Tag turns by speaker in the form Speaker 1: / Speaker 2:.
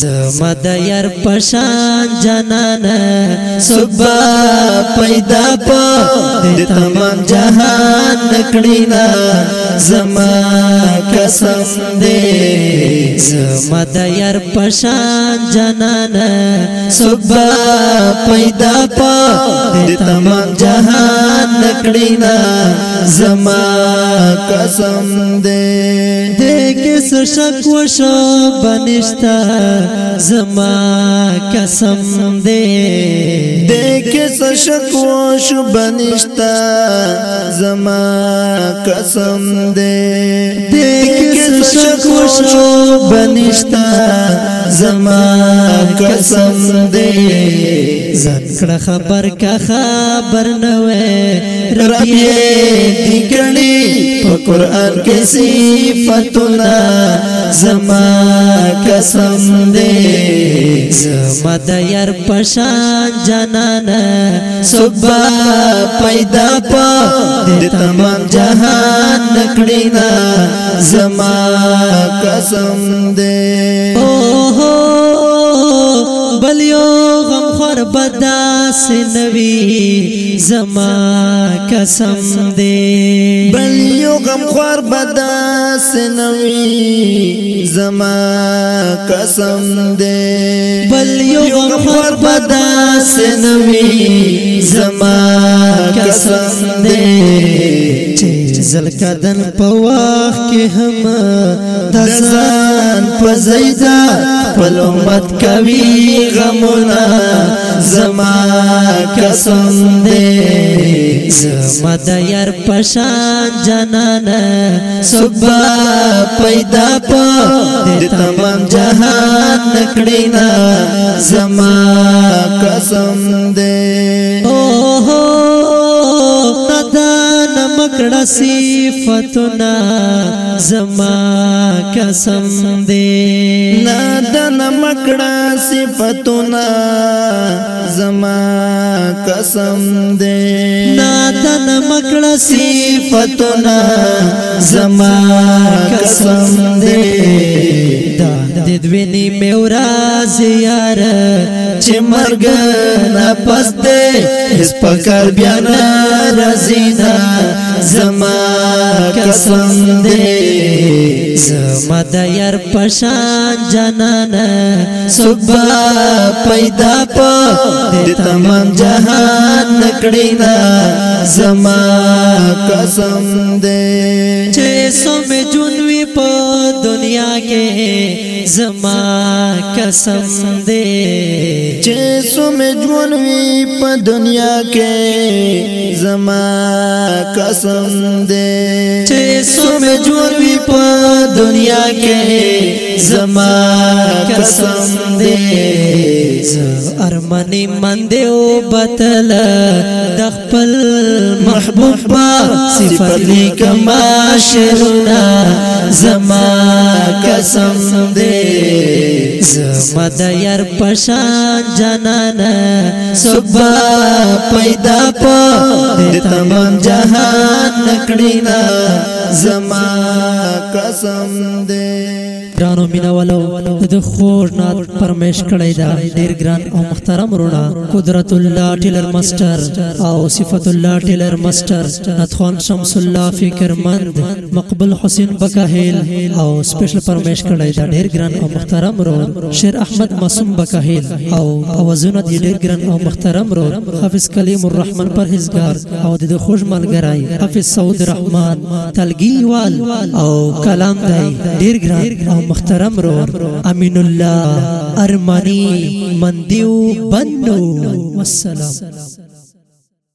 Speaker 1: زما د یار پشان جنان صبح پیدا په د تمام جهان نکړی نا زما قسم دې زما د یار پشان جنان صبح پیدا په د تمام جهان نکړی نا زما قسم دې دې کې شک وشو بنشتہ زما قسم دے دیکھ سشک وش بنشتا زما قسم دے دیکھ شکو شو بنشتا زما قسم دی زن کړه خبر کا خبر نه وې رب دې کړي په قران کې صفاتنا زما قسم دی زما د ير پشان جنان صبح پیدا پا د تمام جهان نکړینا زما قسم دے اوه بل یو غم خور بدا سنوي زما قسم دے بل یو غم خور بدا سنوي زما قسم دے بل یو غم خور بدا سنوي زما قسم دے زل کدن پواخ کې هم دزان پزیدا پلومت کوي غمنا زما قسم دې زما د ير پشان جنان صبح پیدا په د تمام جهان نکړینا زما قسم دې او مکړه صفاتنا زما قسم دې نادن مکړه صفاتنا زما قسم دې نادن مکړه صفاتنا زما قسم دې د دویني میورا زیار چې مرګ نه پسته اس پکار بیا نه رزینا زما قسم دې زما د ير پشان جنان صبح پیدا په د تمام جهان نکړی نا زما قسم دې چې سم جنوي په دنیا کې زما قسم چې سم ژوند جو په دنیا کې زما قسم کا چې سم ژوند جو په دنیا کې زما قسم کس ز ارمنی من دیو بتل د خپل محبوب با صفات لیکما شرنا زما قسم دی زما د یار پشان جنان صبح پیدا په د تمام جهان نکړینا زما قسم دی ګرانو مینوالو د خور نات پرمیش کړی دا ډیر ګران او محترم رونا قدرت الله ټیلر ماستر او صفت الله ټیلر ماستر نتخوان شمس الله فکرمند مقبل حسین بکاهیل او سپیشل پرمیش کړی دا ډیر ګران او محترم رون شیر احمد معصوم بکاهیل او اوازونه دی ډیر ګران او محترم رون حافظ کلیم الرحمن پرهیزګار او د خوش ملګرای حافظ سعود رحمان تلګیوال او کلام دی ډیر ګران او محترم رو امین الله ارمانی مندیو بنو والسلام